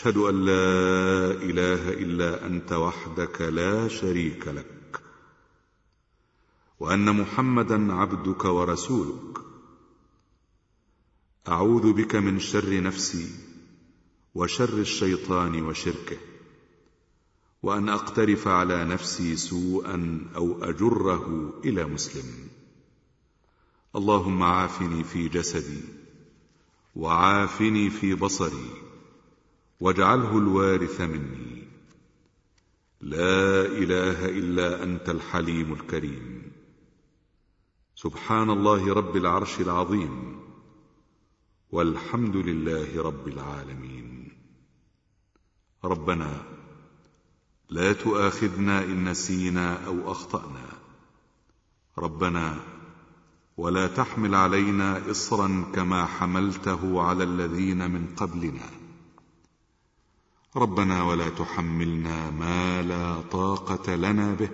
أشهد أن لا إله إلا أنت وحدك لا شريك لك وأن محمدا عبدك ورسولك. أعوذ بك من شر نفسي وشر الشيطان وشركه وأن أقترف على نفسي سوءا أو أجره إلى مسلم. اللهم عافني في جسدي وعافني في بصري. واجعله الوارث مني. لا إله إلا أنت الحليم الكريم. سبحان الله رب العرش العظيم. والحمد لله رب العالمين. ربنا لا تؤاخذنا إن نسينا أو أخطأنا. ربنا ولا تحمل علينا اصرا كما حملته على الذين من قبلنا. ربنا ولا تحملنا ما لا طاقة لنا به.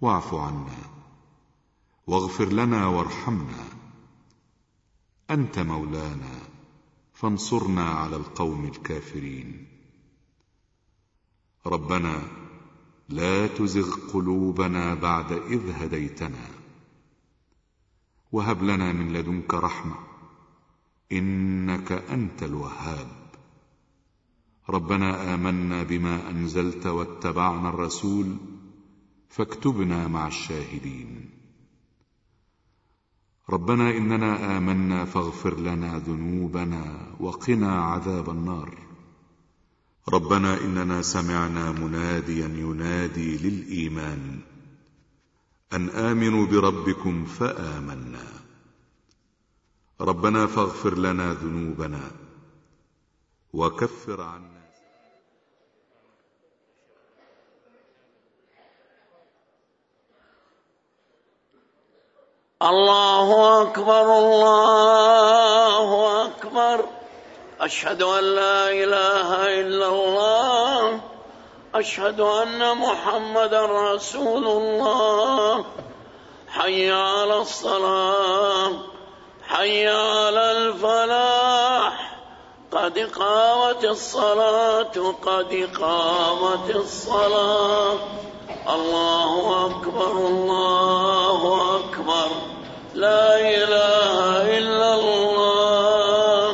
واعف عنا. واغفر لنا وارحمنا. أنت مولانا. فانصرنا على القوم الكافرين. ربنا لا تزغ قلوبنا بعد إذ هديتنا. وهب لنا من لدنك رحمة. إنك أنت الوهاب. ربنا آمنا بما أنزلت واتبعنا الرسول فاكتبنا مع الشاهدين. ربنا إننا آمنا فاغفر لنا ذنوبنا وقنا عذاب النار. ربنا إننا سمعنا مناديا ينادي للإيمان أن آمنوا بربكم فآمنا. ربنا فاغفر لنا ذنوبنا وكفر عنا الله أكبر الله أكبر. أشهد أن لا إله إلا الله. أشهد أن محمدا رسول الله. حي على الصلاة حي على الفلاح. قد قامت الصلاة قد قامت الصلاة. الله أكبر الله أكبر. لا إله إلا الله.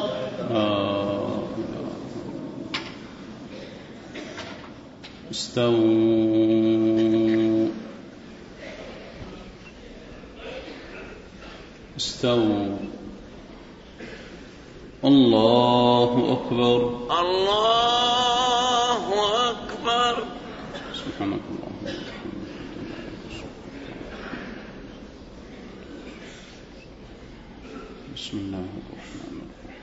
استووا. استووا. الله أكبر. الله أكبر سبحانك اللهم بسم الله الرحمن الرحيم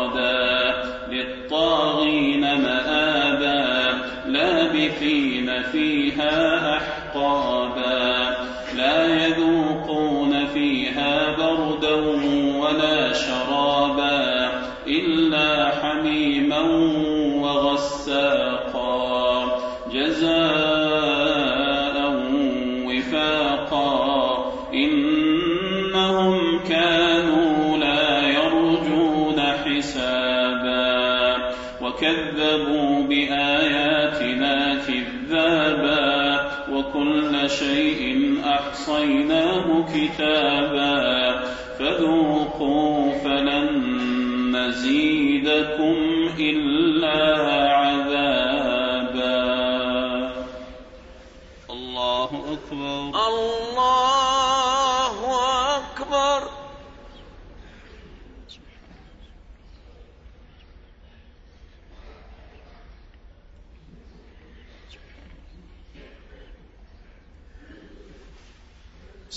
كتابا فذوقوا فلن نزيدكم إلا عذابا. الله أكبر. الله أكبر.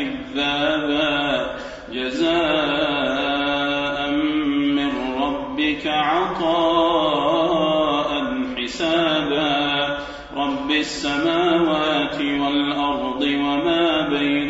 كذابا. جزاء من ربك عطاء حسابا. رب السماوات والأرض وما بينهما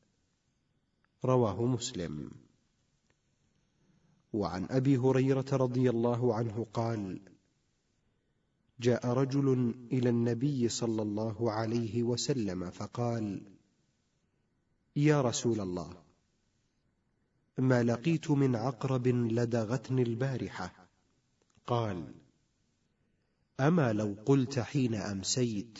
رواه مسلم. وعن أبي هريرة رضي الله عنه قال جاء رجل إلى النبي صلى الله عليه وسلم فقال يا رسول الله ما لقيت من عقرب لدغتني البارحة؟ قال أما لو قلت حين أمسيت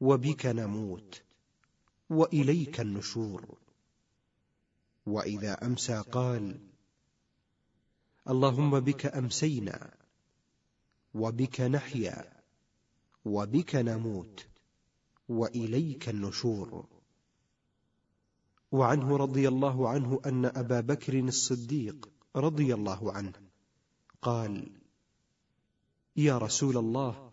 وبك نموت وإليك النشور. وإذا أمسى قال اللهم بك أمسينا وبك نحيا وبك نموت وإليك النشور. وعنه رضي الله عنه أن أبا بكر الصديق رضي الله عنه قال يا رسول الله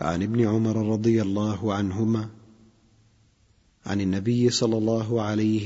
عن ابن عمر رضي الله عنهما عن النبي صلى الله عليه